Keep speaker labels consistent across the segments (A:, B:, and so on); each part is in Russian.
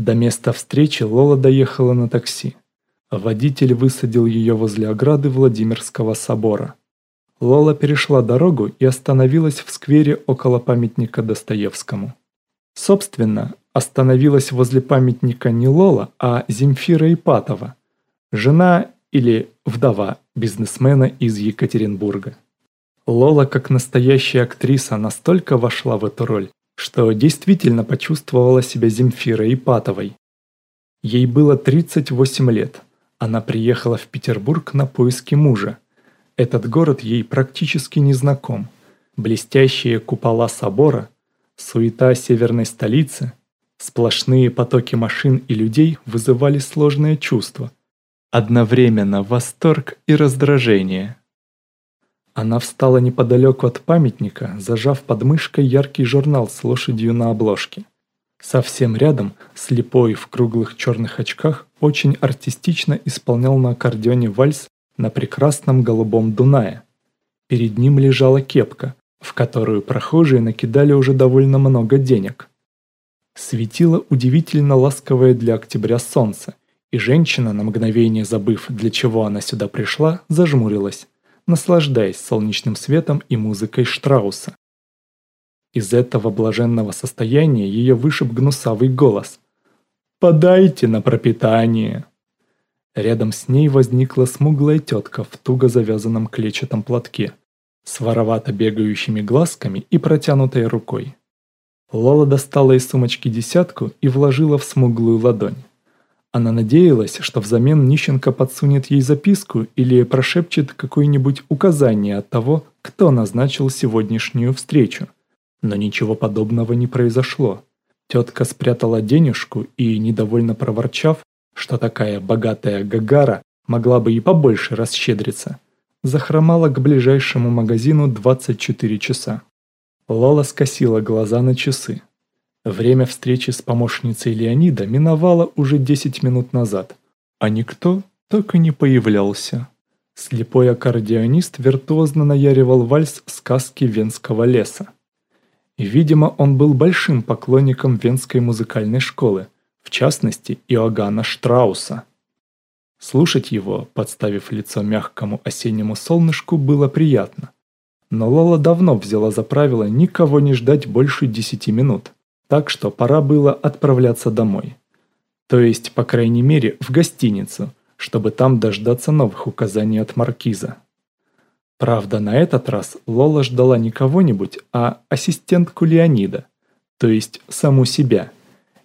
A: До места встречи Лола доехала на такси. Водитель высадил ее возле ограды Владимирского собора. Лола перешла дорогу и остановилась в сквере около памятника Достоевскому. Собственно, остановилась возле памятника не Лола, а Земфира Ипатова, жена или вдова бизнесмена из Екатеринбурга. Лола, как настоящая актриса, настолько вошла в эту роль, что действительно почувствовала себя Земфирой Ипатовой. Ей было 38 лет. Она приехала в Петербург на поиски мужа – этот город ей практически не знаком. Блестящие купола собора, суета северной столицы, сплошные потоки машин и людей вызывали сложные чувства. Одновременно восторг и раздражение. Она встала неподалеку от памятника, зажав под мышкой яркий журнал с лошадью на обложке. Совсем рядом, слепой в круглых черных очках, очень артистично исполнял на аккордеоне вальс на прекрасном голубом Дунае. Перед ним лежала кепка, в которую прохожие накидали уже довольно много денег. Светило удивительно ласковое для октября солнце, и женщина, на мгновение забыв, для чего она сюда пришла, зажмурилась, наслаждаясь солнечным светом и музыкой Штрауса. Из этого блаженного состояния ее вышиб гнусавый голос. «Подайте на пропитание!» Рядом с ней возникла смуглая тетка в туго завязанном клетчатом платке, с воровато бегающими глазками и протянутой рукой. Лола достала из сумочки десятку и вложила в смуглую ладонь. Она надеялась, что взамен нищенка подсунет ей записку или прошепчет какое-нибудь указание от того, кто назначил сегодняшнюю встречу. Но ничего подобного не произошло. Тетка спрятала денежку и, недовольно проворчав, что такая богатая Гагара могла бы и побольше расщедриться, захромала к ближайшему магазину 24 часа. Лола скосила глаза на часы. Время встречи с помощницей Леонида миновало уже 10 минут назад, а никто так и не появлялся. Слепой аккордеонист виртуозно наяривал вальс сказки Венского леса. И, видимо, он был большим поклонником Венской музыкальной школы – в частности Иоганна Штрауса. Слушать его, подставив лицо мягкому осеннему солнышку, было приятно. Но Лола давно взяла за правило никого не ждать больше десяти минут, так что пора было отправляться домой. То есть, по крайней мере, в гостиницу, чтобы там дождаться новых указаний от маркиза. Правда, на этот раз Лола ждала не кого-нибудь, а ассистентку Леонида, то есть саму себя –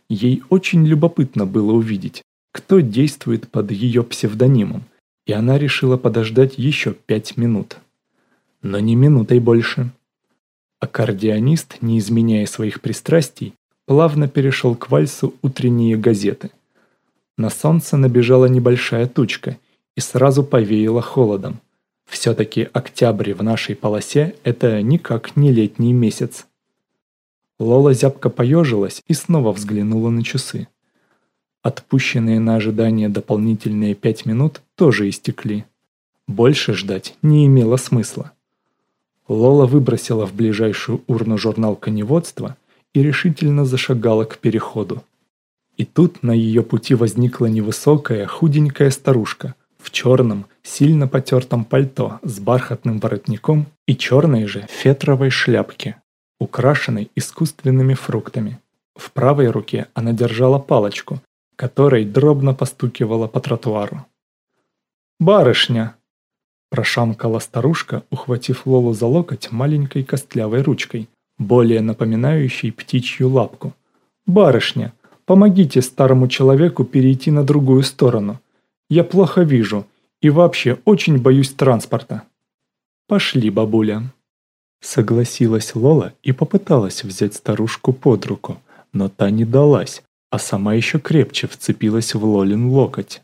A: Ей очень любопытно было увидеть, кто действует под ее псевдонимом, и она решила подождать еще пять минут. Но не минутой больше. Аккордеонист, не изменяя своих пристрастий, плавно перешел к вальсу «Утренние газеты». На солнце набежала небольшая тучка и сразу повеяло холодом. Все-таки октябрь в нашей полосе – это никак не летний месяц. Лола зябко поежилась и снова взглянула на часы. Отпущенные на ожидание дополнительные пять минут тоже истекли. Больше ждать не имело смысла. Лола выбросила в ближайшую урну журнал коневодства и решительно зашагала к переходу. И тут на ее пути возникла невысокая, худенькая старушка в черном, сильно потертом пальто с бархатным воротником и черной же фетровой шляпке украшенной искусственными фруктами. В правой руке она держала палочку, которой дробно постукивала по тротуару. «Барышня!» – прошамкала старушка, ухватив Лолу за локоть маленькой костлявой ручкой, более напоминающей птичью лапку. «Барышня, помогите старому человеку перейти на другую сторону. Я плохо вижу и вообще очень боюсь транспорта». «Пошли, бабуля». Согласилась Лола и попыталась взять старушку под руку, но та не далась, а сама еще крепче вцепилась в Лолин локоть.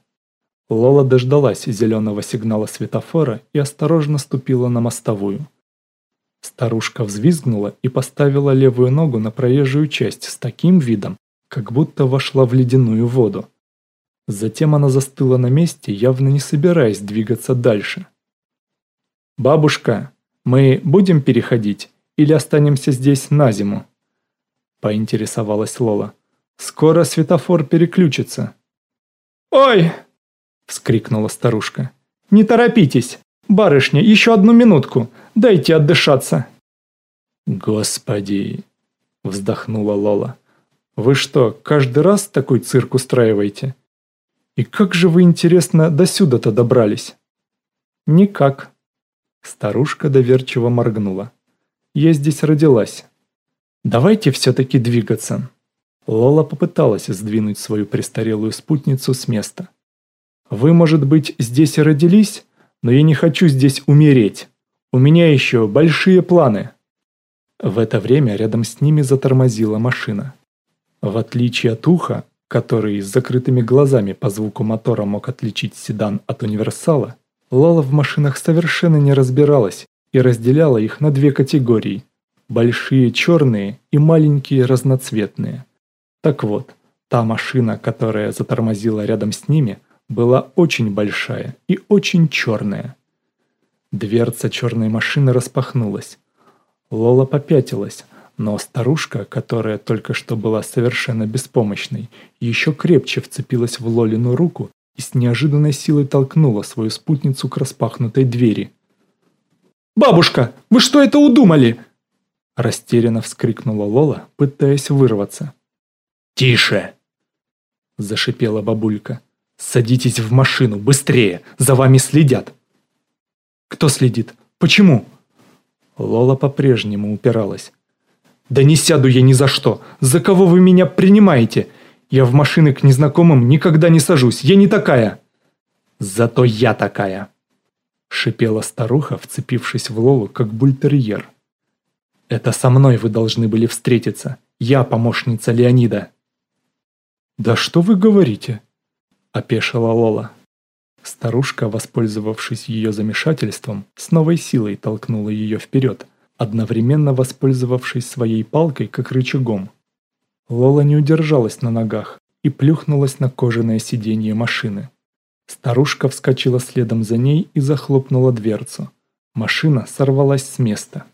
A: Лола дождалась зеленого сигнала светофора и осторожно ступила на мостовую. Старушка взвизгнула и поставила левую ногу на проезжую часть с таким видом, как будто вошла в ледяную воду. Затем она застыла на месте, явно не собираясь двигаться дальше. «Бабушка!» Мы будем переходить или останемся здесь на зиму?» Поинтересовалась Лола. Скоро светофор переключится».
B: «Ой!» – вскрикнула старушка. «Не торопитесь! Барышня, еще одну минутку! Дайте отдышаться!»
A: «Господи!» – вздохнула Лола. «Вы что, каждый раз такой цирк устраиваете? И как же вы, интересно, до сюда-то добрались?» «Никак». Старушка доверчиво моргнула. «Я здесь родилась. Давайте все-таки двигаться». Лола попыталась сдвинуть свою престарелую спутницу с места. «Вы, может быть, здесь и родились, но я не хочу здесь умереть. У меня еще большие планы». В это время рядом с ними затормозила машина. В отличие от уха, который с закрытыми глазами по звуку мотора мог отличить седан от универсала, Лала в машинах совершенно не разбиралась и разделяла их на две категории – большие черные и маленькие разноцветные. Так вот, та машина, которая затормозила рядом с ними, была очень большая и очень черная. Дверца черной машины распахнулась. Лола попятилась, но старушка, которая только что была совершенно беспомощной, еще крепче вцепилась в Лолину руку и с неожиданной силой толкнула свою спутницу к распахнутой двери.
B: «Бабушка, вы что это удумали?»
A: Растерянно вскрикнула Лола, пытаясь вырваться.
B: «Тише!» – зашипела бабулька. «Садитесь в машину, быстрее! За вами следят!» «Кто следит? Почему?»
A: Лола по-прежнему упиралась.
B: «Да не сяду я ни за что! За кого вы меня принимаете? Я в машины к незнакомым никогда не сажусь, я не такая!» «Зато я такая!» Шипела старуха, вцепившись в Лолу, как бультерьер. «Это со мной вы должны были встретиться. Я помощница Леонида».
A: «Да что вы говорите?» – опешила Лола. Старушка, воспользовавшись ее замешательством, с новой силой толкнула ее вперед, одновременно воспользовавшись своей палкой как рычагом. Лола не удержалась на ногах и плюхнулась на кожаное сиденье машины. Старушка вскочила следом за ней и захлопнула дверцу. Машина сорвалась с места.